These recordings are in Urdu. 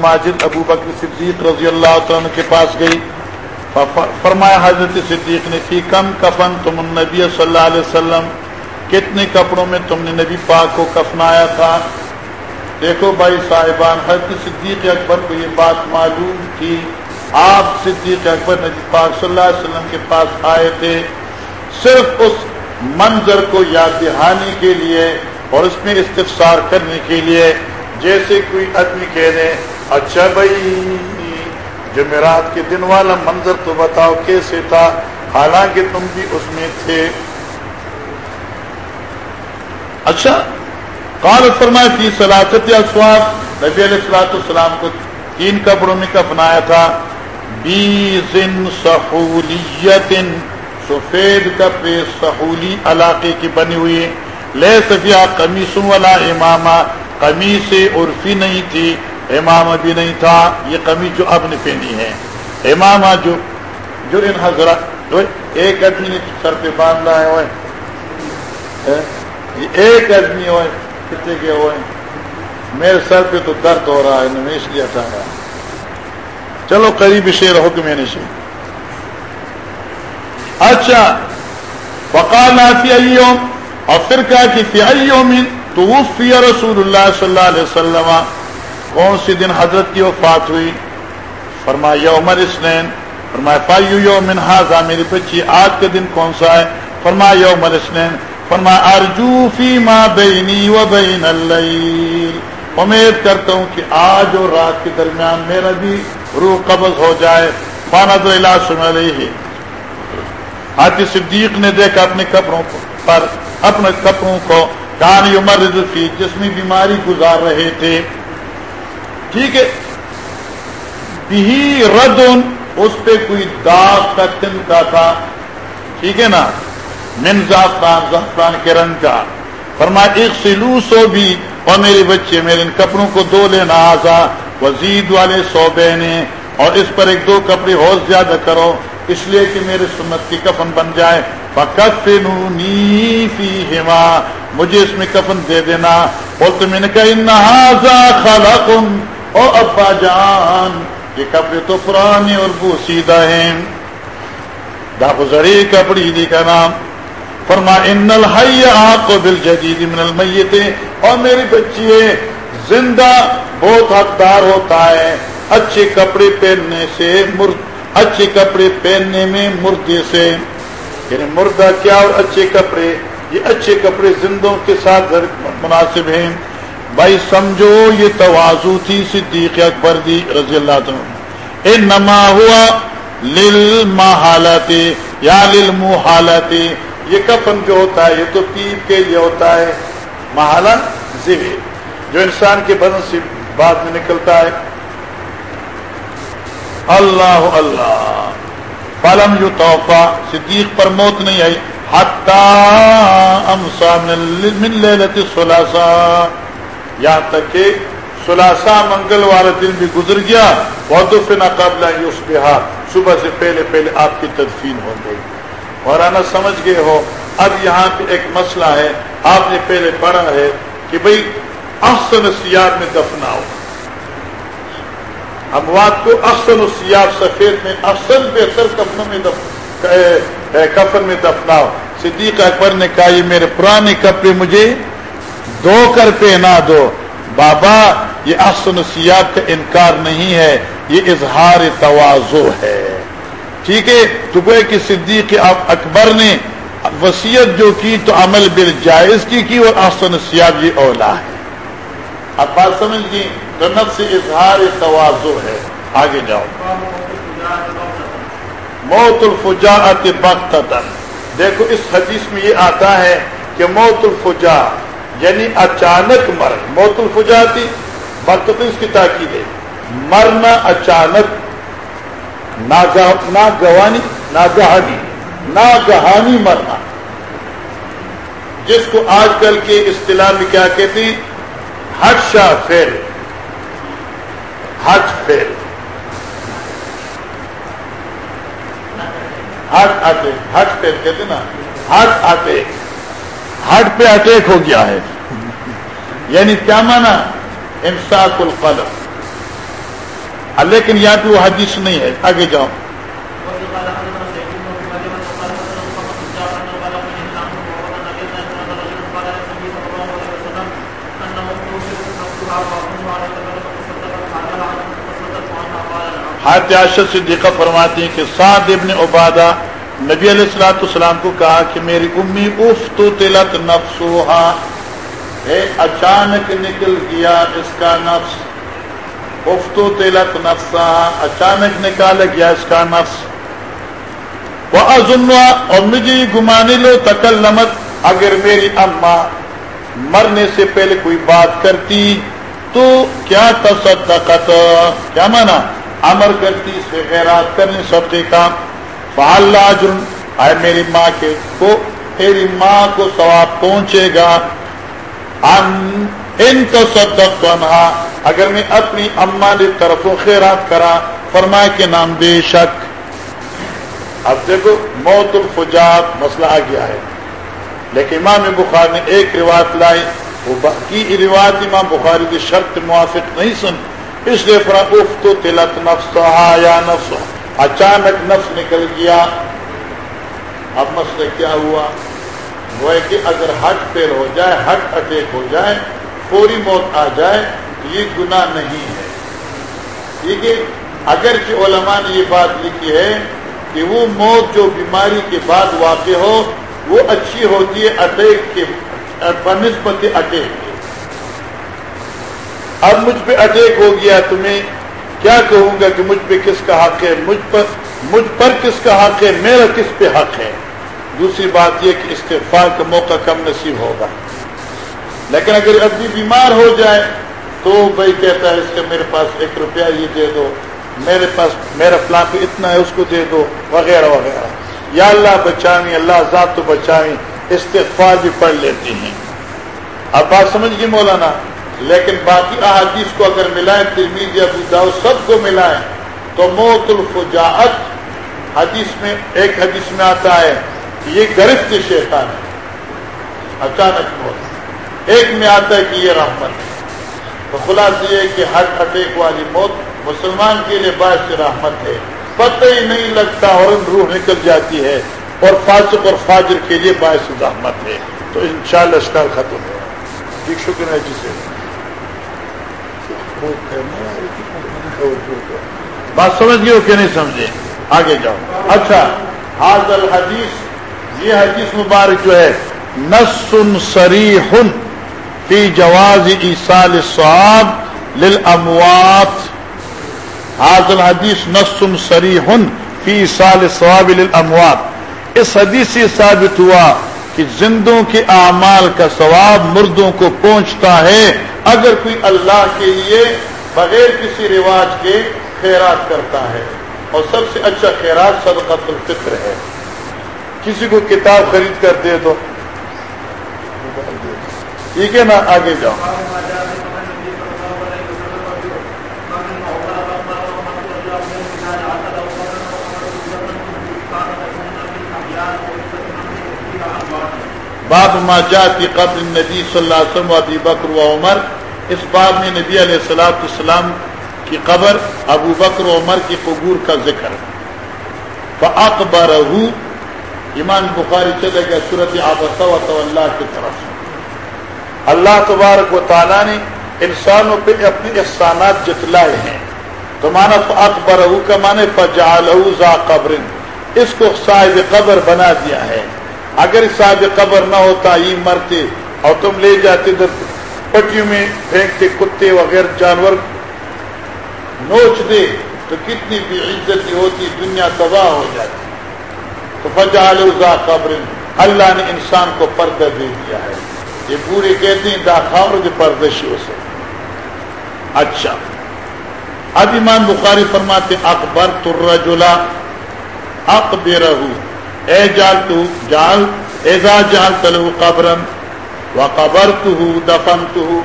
ماجد ابو بکر صدیق رضی اللہ عنہ کے پاس گئی۔ فرمایا حضرت صدیق نے، فی کم کفن تم النبی صلی اللہ علیہ وسلم، کتنے کپڑوں میں تم نے نبی پاک کو کفنایا تھا؟ دیکھو بھائی صاحبان، حضرت صدیق اکبر کو یہ بات معلوم تھی۔ آپ صدیق اکبر نبی پاک صلی اللہ علیہ وسلم کے پاس آئے تھے۔ صرف اس منظر کو یاد دہانی کے لیے اور اس میں استفسار کرنے کے لیے، جیسے کوئی آدمی کہہ دے اچھا بھائی، جمعرات کے دن والا منظر تو بتاؤ کیسے تھا؟ حالانکہ تم بھی اس میں تھے۔ اچھا کال فرمایا تھی سلاست اسواد نبی علیہ السلاۃ السلام کو تین کپڑوں میں کفنایا تھا۔ بیزن سہولیت سفید کپڑے سہولی علاقے کی بنی ہوئی لے سفیا قمیصوں والا امامہ قمیص عرفی نہیں تھی۔ امامہ بھی نہیں تھا، یہ قمیص جو اب نے پہنی ہے۔ امامہ جو جو ان حضرات ایک آدمی نے سر پہ باندھا ہے، وہ ایک آدمی ہوئے کتنے کے ہوئے میرے سر پہ تو درد ہو رہا ہے، میں اس لیے ہٹایا چلو قریب شیر ہو کہ میں نے سے اچھا فقال فی ایوم اور پھر کہا کہ فی ایوم توفی رسول اللہ صلی اللہ علیہ وسلم کون سی دن حضرت کی وفات ہوئی۔ فرمایا یوم الاسنین فرمایا، فایو یوم ہاذا میری بچی، آج کے دن کون سا ہے؟ فرمایا یوم الاسنین فرمایا، ارجو فی ما بینی و بین اللیل امید کرتا ہوں کہ آج اور رات کے درمیان میرا بھی روح قبض ہو جائے۔ فانا دو علاج سن علیہ۔ آتی صدیق نے دیکھا اپنے کپڑوں پر اپنے کپڑوں کو کان عمر فی جسمی بیماری گزار رہے تھے ٹھیک ہے؟ بھی رد اس پہ کوئی داغ کا تن کا تھا، ٹھیک ہے نا؟ من زعفران زعفران کے رنگ کا۔ فرما ایک سلو سو بھی، اور میرے بچے، میرے ان کپڑوں کو دو لینا آزا۔ وزید والے سو بہنے اور اس پر ایک دو کپڑے اور زیادہ کرو۔ اس لیے کہ میرے سنت کی کفن بن جائے۔ فیہما مجھے اس میں کفن دے دینا۔ اور تم نے کہا خالق او ابا جان، یہ کپڑے تو پرانے اور بوسیدہ ہیں۔ داخری کپڑی دی کا نام۔ فرما، ان الحی آپ کو بل جدید من المیت. اور میری بچی زندہ بہت حقدار ہوتا ہے۔ اچھے کپڑے پہننے سے مرد اچھے کپڑے پہننے میں مردے سے۔ یعنی مردہ کیا اور اچھے کپڑے، یہ اچھے کپڑے زندوں کے ساتھ مناسب ہیں۔ بھائی سمجھو یہ توازو تھی صدیق اکبر دی رضی اللہ عنہ۔ نما ہوا لل حالت یا لل حالت یہ کفن جو ہوتا ہے، یہ تو پیپ کے لیے ہوتا ہے۔ محالت زیوی جو انسان کے بدن سے بعد میں نکلتا ہے۔ اللہ اللہ۔ پلم جو توحفہ صدیق پر موت نہیں آئی۔ سلاسا یہاں تک کہ سلاسا منگل والا دن بھی گزر گیا بہت نہ قبل اس بہار صبح سے پہلے پہلے آپ کی تدفین ہو گئی۔ اور آنا سمجھ گئے ہو؟ اب یہاں پہ ایک مسئلہ ہے، آپ نے پہلے پڑھا ہے کہ بھئی احسن سیار میں دفناؤ اموات کو احسن سیاب سفید میں، احسن بہتر کفنوں میں کفن میں دفناؤ صدیق اکبر نے کہا، یہ میرے پرانے کپڑے مجھے دو کر پہنا دو۔ بابا، یہ احسن سیاب کا انکار نہیں ہے، یہ اظہار توازو ہے۔ ٹھیک ہے، تو کہ کہ صدیق اکبر نے وسیعت جو کی تو عمل بل جائز کی کی اور احسن سیاب یہ اولا ہے اب بات سمجھ گئی جنت سے اظہار توازو ہے۔ آگے جاؤ۔ موت الفجاعت بغتتن دیکھو، اس حدیث میں یہ آتا ہے کہ موت الفجا یعنی اچانک مر موت الفجا تھی اس کی تاکید ہے۔ مرنا اچانک نہ گوانی نہ گہانی مرنا۔ جس کو آج کل کے اصطلاح میں کیا کہتے ہیں؟ ہٹ شاہ فیل ہٹ فیل ہٹ اٹیک ہٹ فیل کہتے نا۔ ہٹ اٹیک ہٹ پہ اٹیک ہو گیا ہے۔ یعنی کیا مانا؟ انصاف القلم لیکن یہاں پہ وہ حدیث نہیں ہے۔ آگے جاؤ۔ حاتیاشت صدیقہ فرماتی ہیں کہ سعد ابن عبادہ نبی علیہ السلاۃ السلام کو کہا کہ میری امی اف تو تلت نفسوہا۔ ہے اچانک نکل گیا اس کا نفس۔ اف تو تلت نفسا۔ اچانک نکال گیا اس کا نفس۔ وہ ازنوا اور مجھے گمانے لو تکلمت۔ اگر میری اما مرنے سے پہلے کوئی بات کرتی تو کیا تصدقت؟ کیا مانا؟ امر کرتی سے خیرات کرنے سب کا۔ فاللہ جرم آئے میری ماں کے کو میری ماں کو ثواب پہنچے گا۔ ان تو صدق اگر میں اپنی اما کی طرف خیرات کرا فرما کے نام بے شک۔ اب دیکھو، موت الفجات مسئلہ آ گیا ہے۔ لیکن امام بخار نے ایک روایت لائی۔ وہ باقی روایت امام بخاری کی شرط موافق نہیں سن۔ اس لیے فرف تو تلت نفس یا نفس اچانک نفس نکل گیا۔ اب مسئلہ کیا ہوا؟ وہ ہے کہ اگر ہٹ پیر ہو جائے ہٹ اٹیک ہو جائے، فوری موت آ جائے تو یہ گناہ نہیں ہے۔ ٹھیک ہے؟ اگر کہ علماء نے یہ بات لکھی ہے کہ وہ موت جو بیماری کے بعد واقع ہو، وہ اچھی ہوتی ہے اٹیک کے، بنسبت اٹیک اب مجھ پہ اٹیک ہو گیا تمہیں کیا کہوں گا کہ مجھ پہ کس کا حق ہے؟ مجھ پر مجھ پر کس کا حق ہے؟ میرا کس پہ حق ہے؟ دوسری بات یہ کہ استغفار کا موقع کم نصیب ہوگا۔ لیکن اگر ابھی بیمار ہو جائے، تو بھائی کہتا ہے اس کا میرے پاس ایک روپیہ یہ دے دو، میرے پاس میرا پلاٹ اتنا ہے، اس کو دے دو، وغیرہ وغیرہ۔ یا اللہ بچاویں اللہ ذات تو بچاویں استغفار بھی پڑھ لیتے ہیں۔ اب بات سمجھ گئی مولانا؟ لیکن باقی احادیث کو اگر ملائیں ترمیز ابو داؤ سب کو ملائیں، تو موت الفجاعت حدیث میں، ایک حدیث میں آتا ہے کہ یہ گرفت شیطان ہے۔ اچانک موت۔ ایک میں آتا ہے کہ یہ رحمت ہے۔ تو خلاص یہ کہ ہر اٹیک والی موت مسلمان کے لیے باعث رحمت ہے۔ پتہ ہی نہیں لگتا اور روح نکل جاتی ہے اور فاسق اور فاجر کے لیے باعث رحمت ہے۔ تو انشاءاللہ شاء اللہ ختم ہے ٹھیک، شکر ہے جی جسے بات سمجھ گئے ہو کہ نہیں سمجھے آگے جاؤ۔ اچھا حاضل حدیث یہ حدیث مبارک جو ہے نسن سری ہن فی جواز ایسال صحاب للاموات۔ حاضل حدیث نسن سری ہن فی سال صحاب للاموات۔ اس حدیث سے ثابت ہوا کہ زندوں کے اعمال کا ثواب مردوں کو پہنچتا ہے، اگر کوئی اللہ کے لیے بغیر کسی رواج کے خیرات کرتا ہے۔ اور سب سے اچھا خیرات صدقۃ الفطر ہے۔ کسی کو کتاب خرید کر دے دو۔ ٹھیک ہے نا آگے جاؤ باب ما جاتی قبل نبی صلی اللہ علیہ وسلم و ابی بکر و عمر اس باب میں نبی علیہ السلاۃ السلام کی قبر، ابو بکر و عمر کی قبور کا ذکر۔ فاقبر ایمان بخاری چلے گا صورت آبس و اللہ کی طرف اللہ تبارک و تعالیٰ نے انسانوں پہ اپنے احسانات جتلائے ہیں۔ تو مانا اکبر کا مانے فجال قبر۔ اس کو صاحب قبر بنا دیا ہے۔ اگر صاحب قبر نہ ہوتا یہ مرتے اور تم لے جاتے پٹیوں میں پھینکتے کتے وغیرہ جانور نوچ دے، تو کتنی بھی عزت ہوتی، دنیا تباہ ہو جاتی۔ تو فجال قبر، اللہ نے انسان کو پردہ دے دیا ہے۔ یہ پورے کہتے ہیں داخور پردشیوں سے۔ اچھا۔ اب ایمان بخاری فرماتے اکبر ترجلا اکبر اے جال تو جال ایزا جال تلو قبرن و قبر تو دفن تو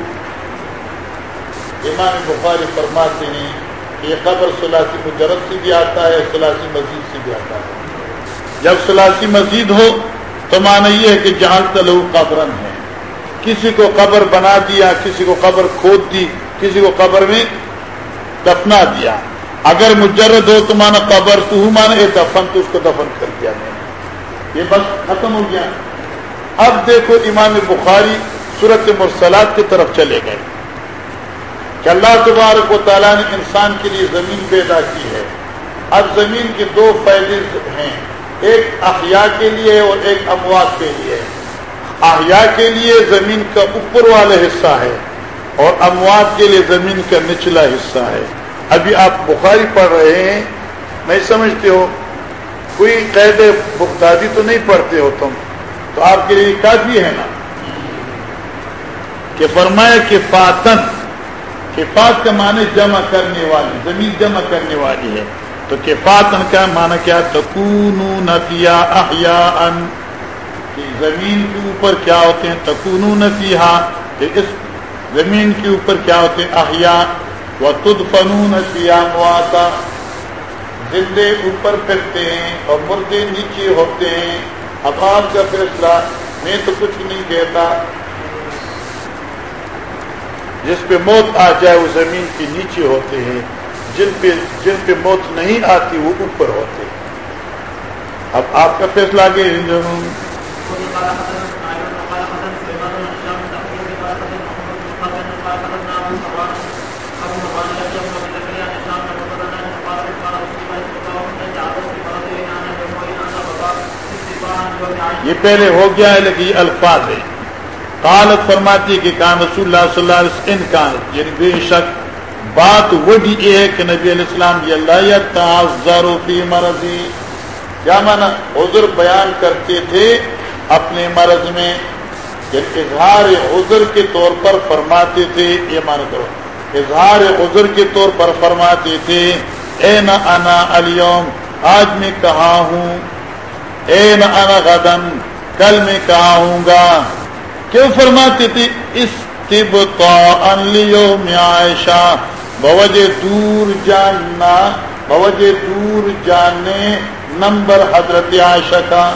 امام بخاری فرماتے ہیں کہ یہ قبر سلاسی مجرد سے بھی آتا ہے، سلاسی مزید سے بھی آتا ہے۔ جب سلاسی مزید ہو تو مانا یہ ہے کہ جال تلو قبرن ہے۔ کسی کو قبر بنا دیا، کسی کو قبر کھود دی، کسی کو قبر میں دفنا دیا۔ اگر مجرد ہو تو مانا قبر تو مانا یہ دفن تو اس کو دفن کر دیا۔ یہ بس ختم ہو گیا۔ اب دیکھو امام بخاری صورت مرسلات کی طرف چلے گئے۔ کہ اللہ تبارک و تعالیٰ نے انسان کے لیے زمین پیدا کی ہے۔ اب زمین کے دو فائدے ہیں۔ ایک احیاء کے لیے اور ایک اموات کے لیے۔ احیاء کے لیے زمین کا اوپر والا حصہ ہے اور اموات کے لیے زمین کا نچلا حصہ ہے۔ ابھی آپ بخاری پڑھ رہے ہیں۔ نہیں سمجھتے ہو؟ کوئی قید بختادی تو نہیں پڑھتے ہو تم، تو آپ کے لیے کافی ہے نا؟ کہ فرمایا کہ فاتن کفات کا معنی جمع کرنے والی، زمین جمع کرنے والی ہے۔ تو کفاتن کا معنی کیا؟ تکون نفیا احیا ان زمین کے اوپر کیا ہوتے ہیں؟ تکون نفیہ اس زمین کے اوپر کیا ہوتے ہیں؟ احیا و تد فنون نفیا مواتا زندے اوپر پھرتے ہیں اور مردے نیچے ہوتے ہیں۔ اب آپ کا فیصلہ، میں تو کچھ نہیں کہتا۔ جس پہ موت آ جائے، وہ زمین کے نیچے ہوتے ہیں۔ جن پہ جن پہ موت نہیں آتی، وہ اوپر ہوتے ہیں۔ اب آپ کا فیصلہ آگے یہ پہلے ہو گیا ہے لیکن یہ الفاظ ہے۔ قالت فرماتی کہ کان رسول اللہ صلی اللہ علیہ وسلم کان یعنی بے شک بات وہی یہ ہے کہ نبی علیہ السلام یہ اللہ تعذر فی مرضی۔ کیا مانا عذر بیان کرتے تھے اپنے مرض میں۔ یعنی اظہار عذر کے طور پر فرماتے تھے، یہ مانا کرو۔ اظہار عذر کے طور پر فرماتے تھے، اے نہ انا اليوم آج میں کہاں ہوں؟ اے انا غدن، کل میں کہاں ہوں گا؟ کیوں فرماتی تھی؟ اس میں عائشہ، بوجہ دور جاننا، بوجہ دور جاننے نمبر حضرت عائشہ کا۔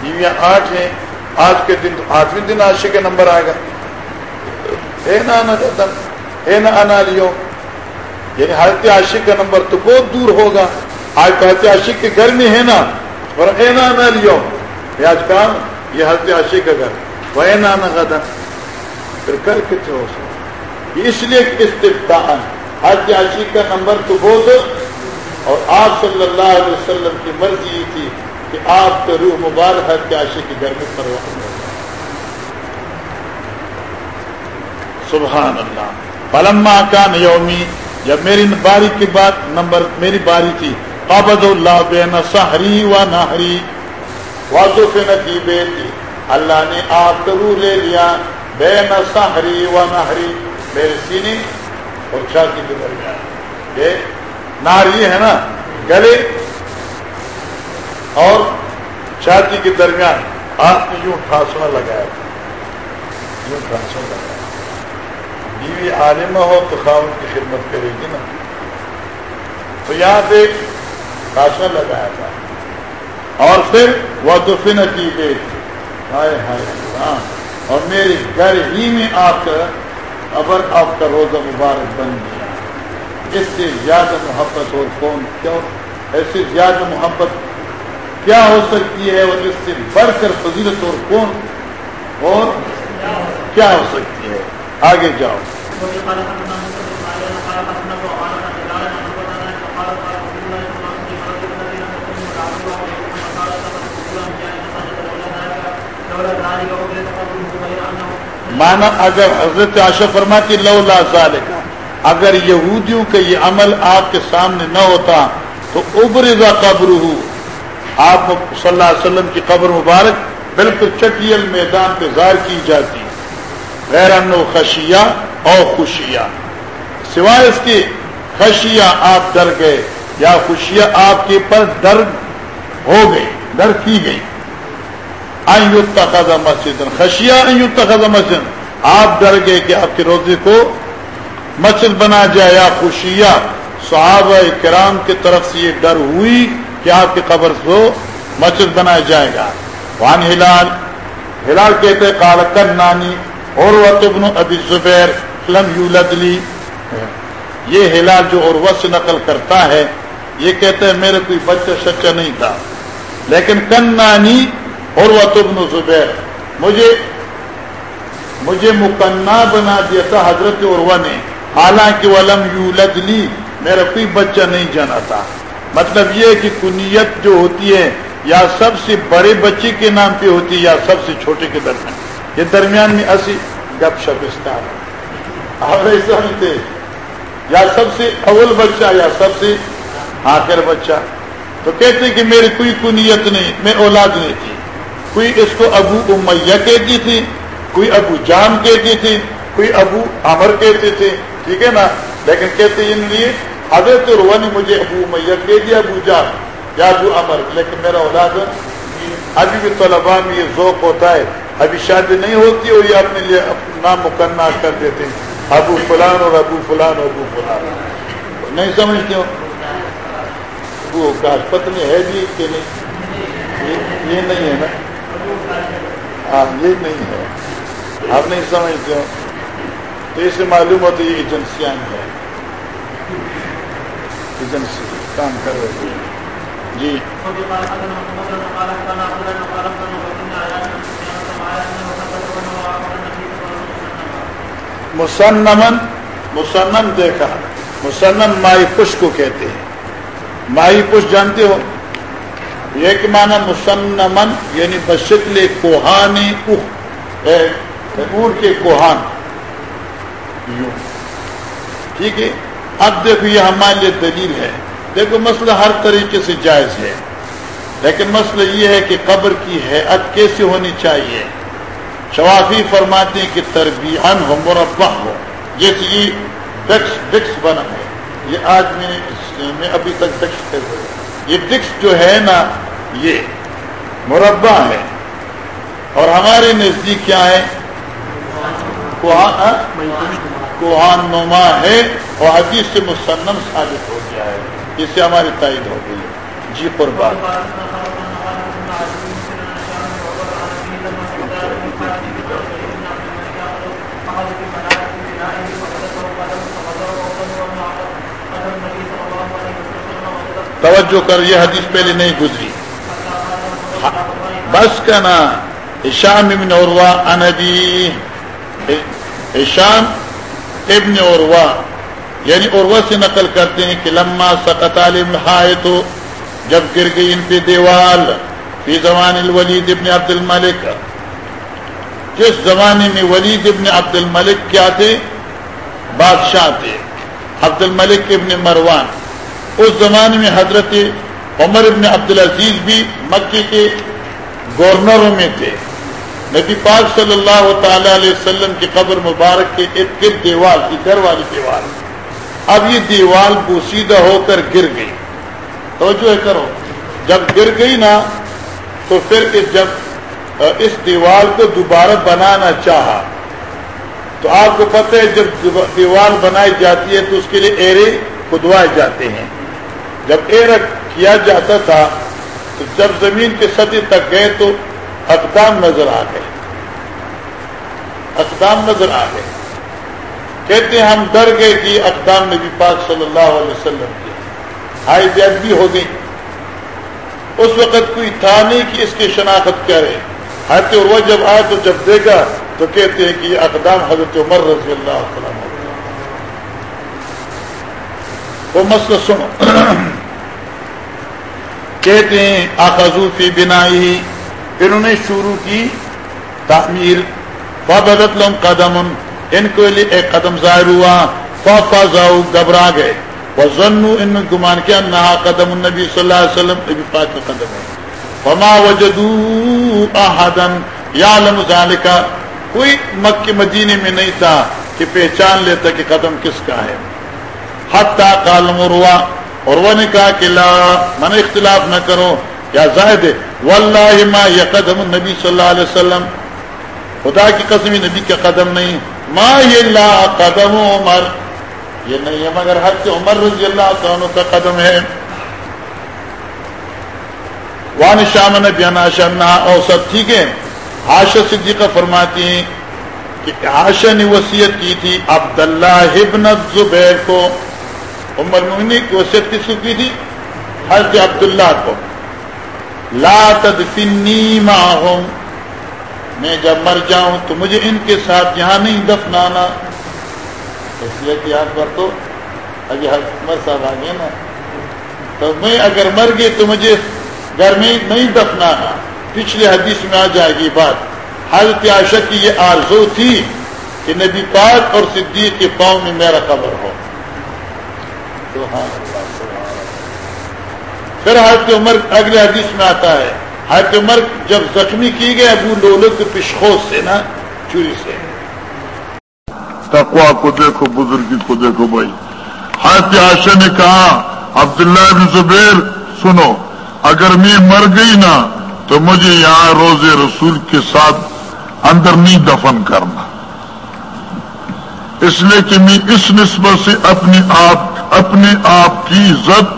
بیویاں آٹھ ہیں، آج کے دن، آٹھویں دن عائشہ کا نمبر آئے گا۔ اے نانا اے نا لیو۔ یعنی حضرت عاشق کا نمبر تو بہت دور ہوگا۔ آج تو حضرت عاشق کے گھر میں ہے نا۔ اور اے نانا لیو یہ آج کام؟ یہ حضرت عاشق کا گھر. غدا. پھر کر کتنے ہو سکتا اس لیے استفتاح حج عاشق کا نمبر تو بہت اور آپ صلی اللہ علیہ وسلم کی مرضی یہ تھی کہ آپ کا روح مبارک حج عاشق کے گھر میں پرواز سبحان اللہ. پلما کان یومی، جب میری باری کی بات، نمبر میری باری تھی قبض اللہ بین سہری و نہری واضح نتی بیٹی۔ اللہ نے آپ کو لے لیا۔ بے نسری و نہری، میرے سینے اور چھاتی کے درمیان۔ یہ ناری ہے نا، گلے اور چھاتی کے درمیان۔ آپ نے یوں ٹھاسنا لگایا۔ تھا یوں ٹھاسنا لگایا۔ بیوی عالمہ ہو تو خاون کی خدمت کرے گی نا۔ تو یہاں پہ ٹھاسنا لگایا تھا۔ اور پھر وہ دفن کی بیٹی ہائے ہائے ہاں۔ اور میرے گھر ہی میں آ کر ابر آپ کا روزہ مبارک بن گیا۔ اس سے زیادہ محبت اور کون کیوں؟ ایسے زیادہ محبت کیا ہو سکتی ہے اور اس سے بڑھ کر فضیلت اور کون؟ اور کیا ہو سکتی ہے؟ آگے جاؤ۔ مانا اگر حضرت عاشق فرماتی لو لا ذالک، اگر یہودیوں کا یہ عمل آپ کے سامنے نہ ہوتا تو ابرزا قبر ہو آپ صلی اللہ علیہ وسلم کی قبر مبارک بالکل چٹیل میدان پہ ظاہر کی جاتی، غیر انو خشیا اور خوشیا سوائے اس کی خشیا آپ ڈر گئے یا خوشیا آپ کے پر ڈر ہو گئی ڈر کی گئی مسجد خشیا مسجد آپ ڈر گئے کہ آپ کے روزے کو مسجد بنا جائے یا خوشیا صحابہ کرام کی طرف سے یہ ڈر ہوئی کہ آپ کی قبر کو مسجد بنایا جائے گا۔ وان ہلال ہلال کہتے کال کر نانی اور ابن ابی زبیر لم یولد لی۔ یہ ہلال جو عروا سے نقل کرتا ہے، یہ کہتے ہیں، میرے کوئی بچہ سچا نہیں تھا۔ لیکن کن نانی کنانی عروا تبن زبیر. مجھے مجھے مکنا بنا دیا تھا حضرت عروا نے. حالانکہ ولم یولد لی، میرا کوئی بچہ نہیں جانا تھا. مطلب یہ کہ کنیت جو ہوتی ہے، یا سب سے بڑے بچے کے نام پہ ہوتی ہے، یا سب سے چھوٹے کے درمیان. یہ درمیان میں اسی گپ شپ اسٹار سمجھتے یا سب سے اول بچہ، یا سب سے آخر بچہ. تو کہتے کہ میری کوئی کنیت نہیں، میں اولاد نہیں تھی. کوئی اس کو ابو امیہ کہتی تھی، کوئی ابو جان کہتی تھی، کوئی ابو امر کہتے تھے ٹھیک ہے نا؟ لیکن کہتے ان لیے، حضرت روا نے مجھے ابو امیہ کہہ دیا، ابو جان یا ابو امر لیکن میرا اولاد، ابھی بھی طلبا میں یہ ذوق ہوتا ہے، ابھی شادی نہیں ہوتی اور یہ اپنے لیے نام مکنہ کر دیتے ہیں، ابو فلان اور ابو فلان اور ابو فلان۔ نہیں سمجھتے ہو؟ وہ پتنی ہے بھی کہ نہیں؟ یہ نہیں ہے نا؟ ہاں یہ نہیں ہے۔ آپ نہیں سمجھتے ہو۔ تو اس سے معلوم ہوتا یہ ایجنسیاں ہیں ایجنسی کام کر رہے ہیں۔ جی۔ مسنمن مسنم دیکھا۔ مسنم مائی پش کو کہتے ہیں۔ مائی پش جانتے ہو؟ یہ کہ مانا مسنمن یعنی بشکل کوہانی اونٹ کے کوہان۔ یوں۔ ٹھیک ہے؟ اب دیکھو، یہ ہمارے لیے دلیل ہے۔ دیکھو، مسئلہ ہر طریقے سے جائز ہے۔ لیکن مسئلہ یہ ہے کہ قبر کی حیت کیسے ہونی چاہیے؟ شوافی فرماتے ہیں کہ تربیان ہو مربع ہو۔ جیسے یہ ڈکس ڈکس بنا ہے۔ یہ آج میں ابھی تک ڈکس یہ ٹکس جو ہے نا، یہ مربع ہے۔ اور ہمارے نزدیک کیا ہے؟ کوہان نما ہے اور حدیث سے مصنم ثابت ہو گیا ہے۔ اس سے ہماری تائید ہو گئی ہے۔ جی قربان۔ توجہ کر، یہ حدیث پہلے نہیں گزری۔ بس کا نا ایشان ابن عروا انبی ایشان ابن عروا یعنی عروا سے نقل کرتے ہیں کہ لما سقط عالم ہائے تو جب گر گئی ان پہ دیوال، فی زمان الولید ابن عبد الملک۔ جس زمانے میں ولید ابن عبد الملک کیا تھے؟ بادشاہ تھے۔ عبد الملک ابن مروان۔ اس زمانے میں حضرت عمر ابن عبد العزیز بھی مکے کے گورنروں میں تھے۔ نبی پاک صلی اللہ تعالی علیہ وسلم کی قبر مبارک کے ارد گرد دیوار کی گھر والی دیوار اب یہ دیوار بوسیدہ ہو کر گر گئی۔ توجہ کرو، جب گر گئی نا، تو پھر جب اس دیوار کو دوبارہ بنانا چاہا، تو آپ کو پتہ ہے جب دیوار بنائی جاتی ہے تو اس کے لیے ایرے کھدوائے جاتے ہیں۔ جب ایرا کیا جاتا تھا، تو جب زمین کے سطح تک گئے تو اقدام نظر آ گئے۔ اقدام نظر آ گئے۔ کہتے ہیں، ہم ڈر گئے کہ اقدام نبی پاک صلی اللہ علیہ وسلم کی ہائی بیگ بھی ہو گئی اس وقت کوئی تھا نہیں کہ اس کی شناخت کیا رہے حضرت وہ جب آئے تو جب دیکھا تو کہتے ہیں کہ یہ اقدام حضرت عمر رضی اللہ وسلم وہ مسئلہ سنو۔ کہتے ہیں، آخذو فی بنائی انہوں نے شروع کی تعمیر فبدت لهم قدم۔ ان کے لیے ایک قدم ظاہر ہوا۔ ففزعوا، گھبرا گئے۔ وظنوا ان گمان کیا نہ قدم النبی صلی اللہ علیہ وسلم نبی پاک کا قدم ہے۔ فما وجدوا احدا يعلم ذلك۔ کوئی مکہ مدینے میں نہیں تھا کہ پہچان لیتا کہ قدم کس کا ہے۔ حتی قال مروا اور وہ نے کہا کہ لا من اختلاف نہ کرو، یا زاہد ہے واللہ ما یقدم النبی صلی اللہ علیہ وسلم۔ خدا کی قسم نبی کا قدم نہیں۔ ما یہ لا قدم عمر۔ یہ نہیں ہے، مگر حد عمر رضی اللہ عنہ کا قدم ہے۔ وان شام نے بیانا شرنا اوسط ٹھیک ہے۔ حاشا صدیقہ فرماتی ہیں کہ حاشا نے وصیت کی تھی عبداللہ ابن زبیر کو۔ عمر منی کی وصیت کس کو کی تھی؟ حضرت عبداللہ کو۔ لا تدفنی معہم۔ میں جب مر جاؤں تو مجھے ان کے ساتھ یہاں نہیں دفنانا۔ اس لیے کہ یہاں پر تو ابھی عمر صاحب آ گئے نا۔ تو میں اگر مر گئی تو مجھے گھر میں نہیں دفنانا۔ پچھلے حدیث میں آ جائے گی بات۔ حضرت عائشہ کی یہ آرزو تھی کہ نبی پاک اور صدیق کے پاؤں میں میرا قبر ہو۔ پھر حضرت عمر اگلے حدیث میں آتا ہے۔ حضرت عمر جب زخمی کی گئے، ابو لولو کے پشخوش سے نا، چوری سے۔ تقوا کو دیکھو، بزرگی کو دیکھو بھائی۔ حضرت عائشہ نے کہا، عبداللہ بن زبیر، سنو، اگر میں مر گئی نا، تو مجھے یہاں روز رسول کے ساتھ اندر نہیں دفن کرنا۔ اس لیے کہ میں اس نسبت سے اپنے آپ اپنے آپ کی عزت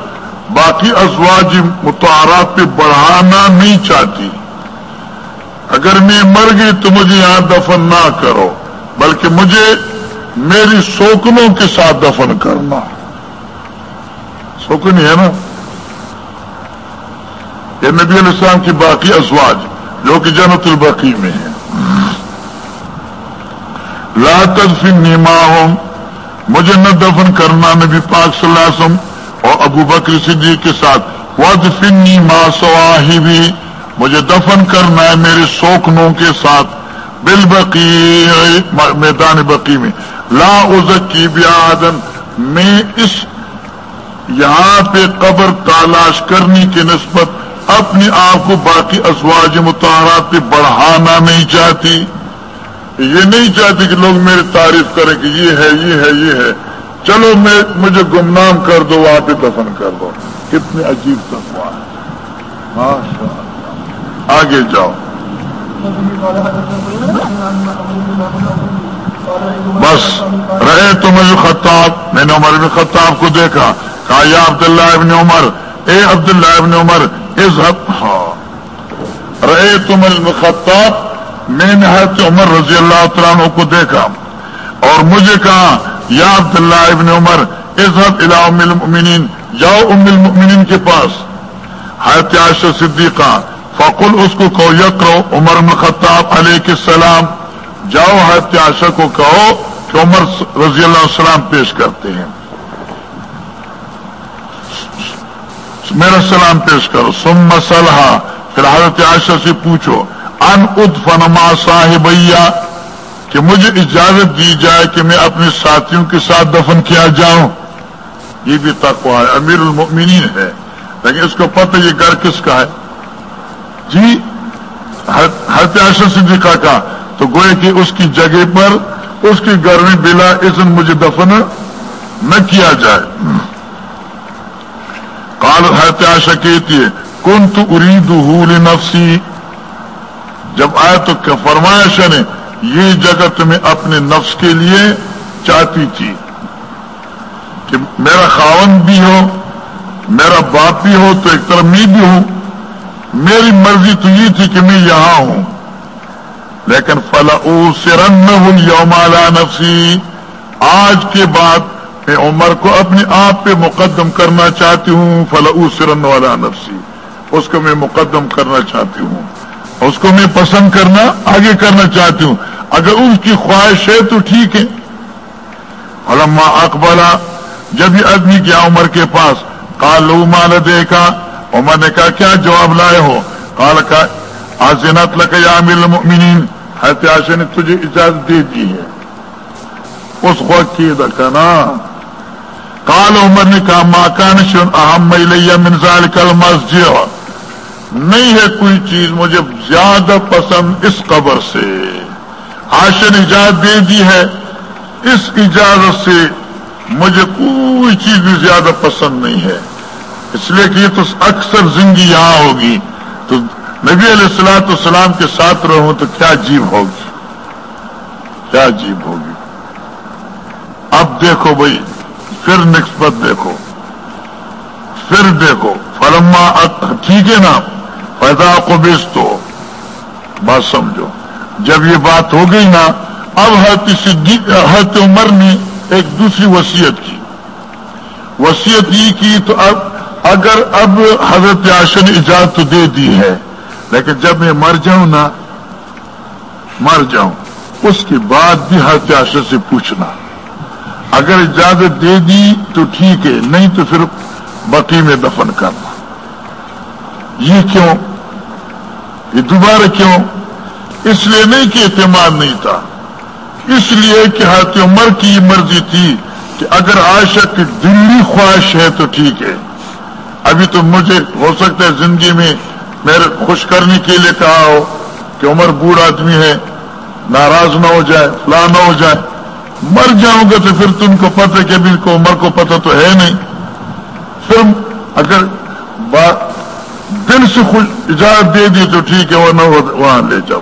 باقی ازواج متعارات پہ بڑھانا نہیں چاہتی۔ اگر میں مر گئی تو مجھے یہاں دفن نہ کرو، بلکہ مجھے میری سوکنوں کے ساتھ دفن کرنا۔ سوکنی ہے نا؟ یہ نبی علیہ السلام کی باقی ازواج جو کہ جنت البقی میں ہے لا تدفن نیما ہوں مجھے نہ دفن کرنا نبی پاک صلی اللہ علیہ وسلم اور ابو بکر صدیق کے ساتھ۔ وادفن نیما سواہی بھی مجھے دفن کرنا ہے میرے سوکنوں کے ساتھ۔ بل میدان بقی میں۔ لا ازکی بیادن میں اس یہاں پہ قبر تلاش کرنے کی نسبت اپنے آپ کو باقی ازواج متحرات پہ بڑھانا نہیں چاہتی۔ یہ نہیں چاہتی کہ لوگ میری تعریف کریں کہ یہ ہے یہ ہے یہ ہے۔ چلو میں، مجھے گمنام کر دو وہاں پہ دفن کر دو۔ کتنے عجیب تفواہ ہے۔ آگے جاؤ۔ بس، رہے تو مجھے خطاب۔ میں نے عمر ابن خطاب کو دیکھا۔ کہا، یا عبداللہ ابن عمر۔ اے عبداللہ ابن عمر اس ہاں۔ رہے تم خطاب۔ میں نے حضرت عمر رضی اللہ عنہ کو دیکھا اور مجھے کہا، یا عبداللہ ابن عمر عزت ام المؤمنین، جاؤ ام المؤمنین کے پاس۔ حضرت عائشہ صدیقہ، فقل اس کو کہو یکرو عمر خطاب علیہ کے السلام۔ جاؤ حضرت عائشہ کو کہو کہ عمر رضی اللہ السلام پیش کرتے ہیں۔ میرا سلام پیش کرو۔ سم مسلح پھر حضرت عائشہ سے پوچھو ان فنما صاحبیا، کہ مجھے اجازت دی جائے کہ میں اپنے ساتھیوں کے ساتھ دفن کیا جاؤں۔ یہ بھی تقوا ہے، امیر المؤمنین ہے۔ لیکن اس کو پتہ یہ گھر کس کا ہے؟ جی ہر صدیقہ کا۔ تو گوئے کہ اس کی جگہ پر، اس کے گھر میں بلا اذن مجھے دفن نہ کیا جائے۔ کال ہر کہتی ہے کن تو ارید نفسی جب آئے تو کیا فرمایا نے؟ یہ جگہ تمہیں اپنے نفس کے لیے چاہتی تھی کہ میرا خاون بھی ہو، میرا باپ بھی ہو، تو ایک طرح میں بھی ہوں۔ میری مرضی تو یہ تھی کہ میں یہاں ہوں۔ لیکن فلا سرن ہوں یومالا نفسی، آج کے بعد میں عمر کو اپنے آپ پہ مقدم کرنا چاہتی ہوں، فلا سرن والا نفسی۔ اس کو میں مقدم کرنا چاہتی ہوں۔ اس کو میں پسند کرنا، آگے کرنا چاہتی ہوں۔ اگر اس کی خواہش ہے تو ٹھیک ہے۔ علما اکبلا جب یہ آدمی گیا عمر کے پاس کالو مال دیکھا عمر نے کہا، کیا جواب لائے ہو؟ کال کا، آزینت لکا مل المؤمنین؟ حضرت نے تجھے اجازت دے دی ہے۔ اس وقت کی دکھنا کال عمر نے کہا ماکان شن اہم منظال کل مسجد نہیں ہے کوئی چیز مجھے زیادہ پسند اس قبر سے۔ آشن اجازت دے دی ہے۔ اس اجازت سے مجھے کوئی چیز بھی زیادہ پسند نہیں ہے۔ اس لیے کہ یہ تو اکثر زندگی یہاں ہوگی۔ تو نبی علیہ السلاۃ السلام کے ساتھ رہوں تو کیا جیب ہوگی؟ کیا جیب ہوگی؟ اب دیکھو بھائی، پھر نسبت دیکھو۔ پھر دیکھو، فلما ٹھیک ہے نا؟ پیدا کو بیچ تو بات سمجھو۔ جب یہ بات ہو گئی نا، اب حضرت صدیق، حضرت عمر نے ایک دوسری وصیت کی۔ وسیعت یہ کی تو اب، اگر اب حضرت عاشر نے اجازت تو دے دی ہے، لیکن جب میں مر جاؤں نا، مر جاؤں۔ اس کے بعد بھی حضرت عاشر سے پوچھنا۔ اگر اجازت دے دی تو ٹھیک ہے، نہیں تو پھر بقی میں دفن کرنا۔ یہ کیوں؟ یہ دوبارہ کیوں؟ اس لیے نہیں کہ اعتماد نہیں تھا۔ اس لیے کہ حضرت عمر کی یہ مرضی تھی کہ اگر عاشق کی دلی خواہش ہے تو ٹھیک ہے۔ ابھی تو مجھے ہو سکتا ہے زندگی میں میرے خوش کرنے کے لیے کہا ہو کہ عمر بوڑھ آدمی ہے، ناراض نہ ہو جائے، فلاں نہ ہو جائے۔ مر جاؤں گا تو پھر تم کو پتہ کہ ابھی کو عمر کو پتہ تو ہے نہیں۔ پھر اگر دل سے خوش اجازت دے دی تو ٹھیک ہے وہ نہ وہاں لے جاؤ۔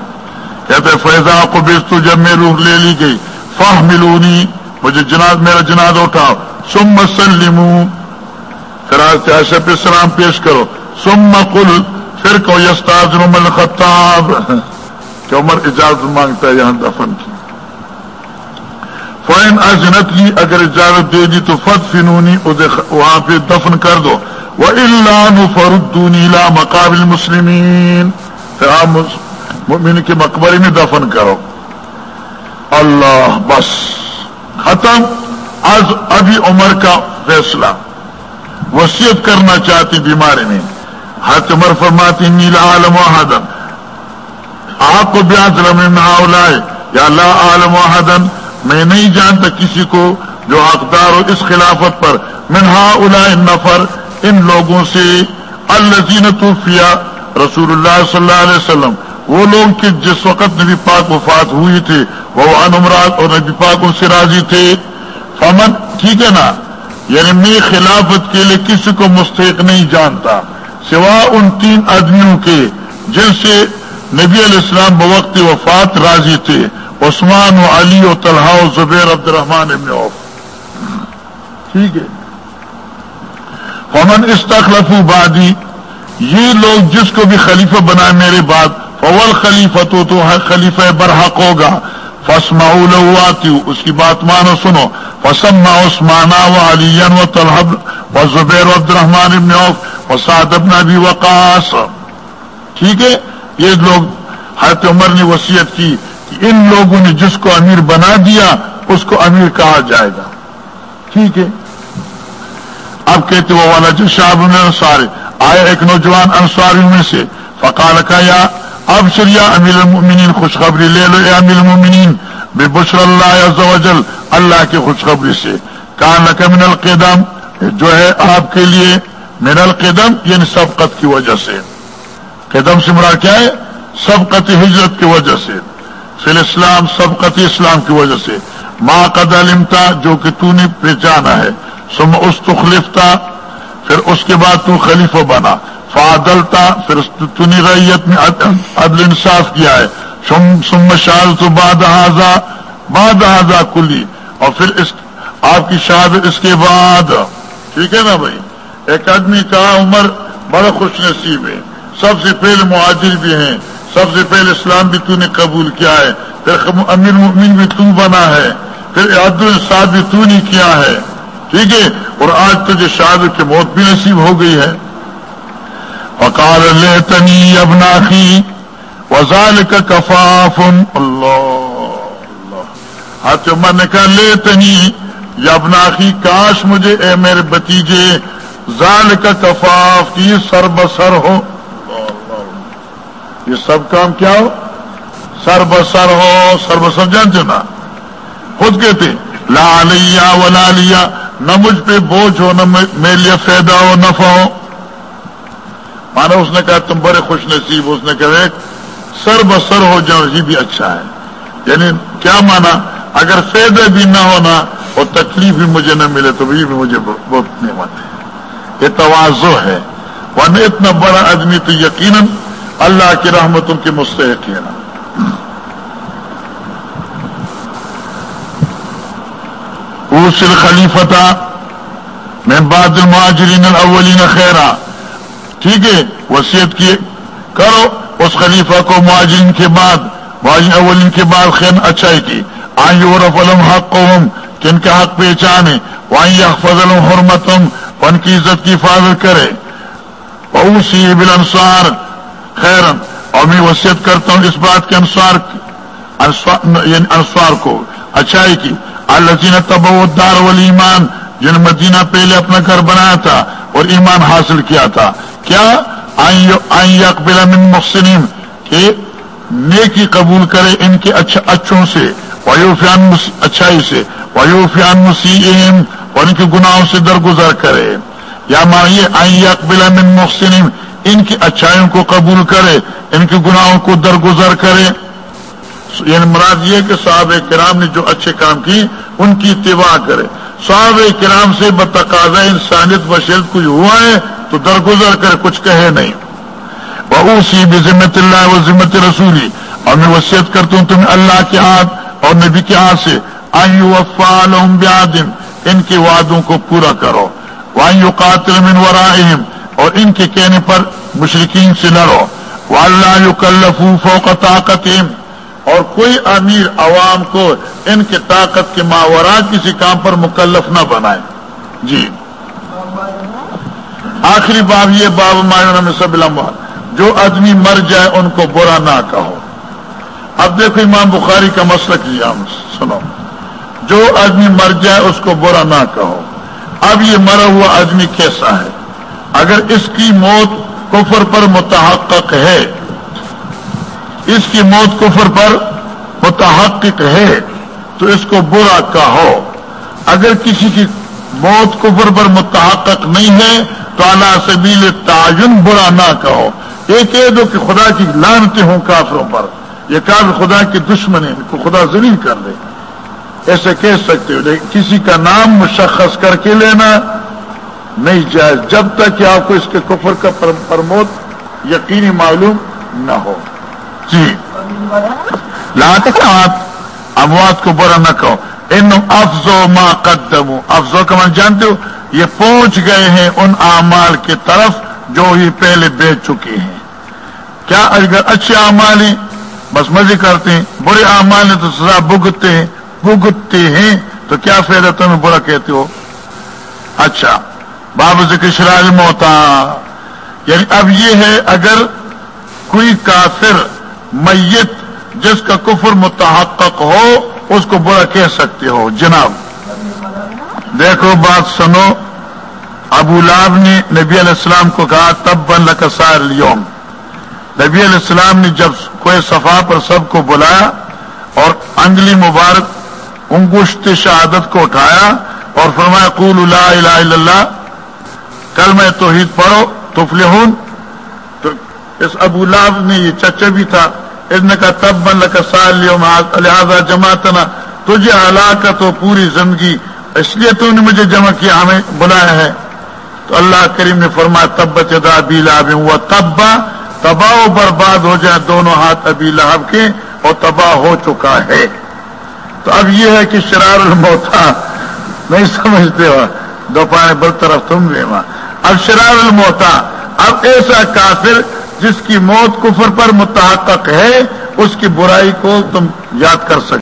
کہتے فیضا کو بیچ تو جب میں روح لے لی گئی فاہ ملونی مجھے جناد میرا جناد اٹھاؤ۔ سم مسلم پھر آج پہ سلام پیش کرو۔ سم کل پھر کو یستاز عمر خطاب کہ عمر اجازت مانگتا ہے، یہاں دفن کی۔ فائن ازنت لی اگر اجازت دے دی تو فت فنونی وہاں پہ دفن کر دو۔ وہ اللہ فردونی لا مقابل مسلمین پھر آپ مؤمن کے مقبرے میں دفن کرو۔ اللہ، بس۔ ختم۔ آج ابھی عمر کا فیصلہ۔ وسیعت کرنا چاہتی بیماری میں۔ ہاتھ عمر فرماتی نیلا عالم وحدن آپ کو بیاض رمے میں یا لا عالم وحدن میں نہیں جانتا کسی کو جو حقدار ہو اس خلافت پر۔ منہا الا نفر ان لوگوں سے الزین توفیہ رسول اللہ صلی اللہ علیہ وسلم، وہ لوگ کہ جس وقت نبی پاک وفات ہوئی تھی، وہ انمراد اور نبی پاک ان سے راضی تھے۔ فمن، ٹھیک ہے نا؟ یعنی میں خلافت کے لیے کسی کو مستحق نہیں جانتا، سوا ان تین آدمیوں کے جن سے نبی علیہ السلام بوقت وفات راضی تھے، عثمان و علی و طلحہ و زبیر عبد الرحمان ابن عوف۔ ٹھیک ہے۔ فمن استخلف بادی یہ لوگ جس کو بھی خلیفہ بنائے میرے بعد، فول خلیفہ تو تو خلیفہ برحق ہوگا۔ فسما آتی ہوں اس کی بات مانو، سنو۔ فسما عثمانہ و علی و طلحب و زبیر عبد الرحمان ابن عوف و سعد ابن ابی وقاص۔ ٹھیک ہے؟ یہ لوگ، حضرت عمر نے وصیت کی کہ ان لوگوں نے جس کو امیر بنا دیا، اس کو امیر کہا جائے گا۔ ٹھیک ہے؟ اب کہتے وہ والا جو شاہ انصار آئے ایک نوجوان انصاری میں سے؟ فقال کا یا، اب شریا امیر المؤمنین خوشخبری لے لو امیر المؤمنین، بے بشر اللہ عز و جل، اللہ کی خوشخبری سے۔ کان من القدم، جو ہے آپ کے لیے من القدم یعنی سبقت کی وجہ سے۔ قدم سے مراد کیا ہے؟ سبقت ہجرت کی وجہ سے۔ فی اسلام سبقت اسلام کی وجہ سے۔ ما قد علمتا جو کہ تو نے پہچانا ہے۔ سم اس تخلفتا پھر اس کے بعد تو خلیفہ بنا۔ فادلتا پھر تنی ریت میں عدل انصاف کیا ہے۔ سم شاد تو باد باد کلی۔ اور پھر اس آپ کی شہادت اس کے بعد۔ ٹھیک ہے نا بھائی؟ ایک آدمی کا عمر بڑا خوش نصیب ہے۔ سب سے پہلے مہاجر بھی ہیں۔ سب سے پہلے اسلام بھی تو نے قبول کیا ہے۔ پھر امیر مؤمن بھی تو بنا ہے۔ پھر عبد الصاد بھی تو نے کیا ہے۔ ٹھیک ہے اور آج تجھے شہادت کی موت بھی نصیب ہو گئی ہے۔ فقال لیتنی ابناخی وزال کا کفاف۔ اللہ ہاتھ عمر نے کہا، لیتنی، یا ابناخی، کاش مجھے، اے میرے بتیجے زال کا کفاف کی سر بسر ہو۔ یہ سب کام کیا ہو؟ سر بسر ہو سر بسر جانتے نا؟ خود کہتے لا لیا ولا لیا نہ مجھ پہ بوجھ ہو، نہ میرے لیے فائدہ ہو، نفع ہو۔ مانا اس نے کہا، تم بڑے خوش نصیب اس نے کہا سر بسر ہو جاؤ، یہ بھی اچھا ہے۔ یعنی کیا مانا؟ اگر فائدہ بھی نہ ہونا اور تکلیف بھی مجھے نہ ملے، تو یہ بھی مجھے بہت نعمت ہے۔ یہ توازو ہے۔ ورنہ اتنا بڑا آدمی تو یقیناً اللہ کی رحمتوں کے مستحق ہے۔ نا اوسل خلیفتا میں بعد المہاجرین الاولین خیرہ ٹھیک ہے وسیعت کی کرو، اس خلیفہ کو معاجرین کے بعد معاجرین اولین کے بعد خیر اچھائی کی۔ آئی اور فلم حق کو ہم کا حق پہچانے۔ وہیں فضل حرمتم ان کی عزت کی حفاظت کرے۔ اوسی بل انسار خیرن اور میں وصیت کرتا ہوں اس بات کے انسار یعنی انسوار کو، اچھائی کی۔ اللہ تب دار ولیمان جن یعنی مدینہ پہلے اپنا گھر بنایا تھا اور ایمان حاصل کیا تھا۔ کیا؟ آئی اقبال من محسنین، کہ نیکی قبول کرے ان کے اچھوں سے ویوفیان اچھائی سے ویوفیان مسیح اور ان کے گناہوں سے درگزر کرے۔ یا مانیے آئی اقبال من محسنین، ان کی اچھائیوں کو قبول کرے، ان کے گناہوں کو درگزر کرے۔ یعنی مراد یہ کہ صاحب کرام نے جو اچھے کام کی ان کی اتباع کرے۔ صاحب کرام سے بتقاضا انسانیت بشرت کچھ ہوا ہے تو درگزر کر، کچھ کہے نہیں۔ بہو سی بھی ذمت اللہ و ذمت رسولی اور میں وصیت کرتا ہوں تمہیں اللہ کے ہاتھ اور نبی کے ہاتھ سے۔ آئی وفال بیادن ان کے وعدوں کو پورا کرو۔ وائیو قاتل من ورائہم اور ان کے کہنے پر مشرقین سے لڑو۔ وہ اللہ کلف فوق طاقت اور کوئی امیر عوام کو ان کی طاقت کے ماورا کسی کام پر مکلف نہ بنائے۔ جی۔ آخری باب یہ باب مایون میں سب لمبا جو آدمی مر جائے ان کو برا نہ کہو۔ اب دیکھو امام بخاری کا مسئلہ کیا ہم سنو۔ جو آدمی مر جائے اس کو برا نہ کہو۔ اب یہ مرا ہوا آدمی کیسا ہے؟ اگر اس کی موت کفر پر متحقق ہے اس کی موت کفر پر متحقق ہے، تو اس کو برا کہو۔ اگر کسی کی موت کفر پر متحقق نہیں ہے، تو اعلیٰ سبیل تعین برا نہ کہو۔ یہ کہہ دو کہ خدا کی لانتے ہوں کافروں پر۔ یہ کافر خدا کی دشمن ہے کو خدا ضرور کر دے۔ ایسے کہہ سکتے ہو، لیکن کسی کا نام مشخص کر کے لینا نہیں جائز۔ جب تک کہ آپ کو اس کے کفر کا پرموت یقینی معلوم نہ ہو۔ جی۔ لاتے آپ اموات کو برا نہ کہو۔ ان افزو ما قدم افزو کا من جانتے ہو؟ یہ پہنچ گئے ہیں ان اعمال کی طرف جو یہ پہلے بیچ چکے ہیں۔ کیا اگر اچھے اعمال ہیں؟ بس مزے کرتے ہیں۔ برے اعمال ہیں تو سزا بگتے ہیں۔ بگتے ہیں۔ تو کیا فائدہ تمہیں برا کہتے ہو؟ اچھا۔ باب ذکر شرال موتا۔ یعنی اب یہ ہے اگر کوئی کافر میت جس کا کفر متحقق ہو، اس کو برا کہہ سکتے ہو، جناب۔ دیکھو، بات سنو۔ ابو لاب نے نبی علیہ السلام کو کہا تب بن لکسار اليوم نبی علیہ السلام نے جب کوئی صفا پر سب کو بلایا اور انگلی مبارک انگوشت شہادت کو اٹھایا اور فرمایا قول لا الہ الا اللہ کل میں توحید پڑھو، تفلحون۔ تو اس ابو لاب نے یہ چچا بھی تھا۔ ان کا تب بن لکا سال لہٰذا جماعتنا تجھے ہلاکت ہو پوری زندگی، اس لیے تو نے مجھے جمع کیا، ہمیں بلایا ہے۔ تو اللہ کریم نے فرمایا تب چدا ابی لہب ہوا تبا تباہ و برباد ہو جائے دونوں ہاتھ ابی لہب کے، اور تباہ ہو چکا ہے۔ تو اب یہ ہے کہ شرار الموتا نہیں سمجھتے ہو؟ دوپہر برطرف تم بھی وہاں اب شرار الموتا اب ایسا کافر جس کی موت کفر پر متحقق ہے، اس کی برائی کو تم یاد کر سکتے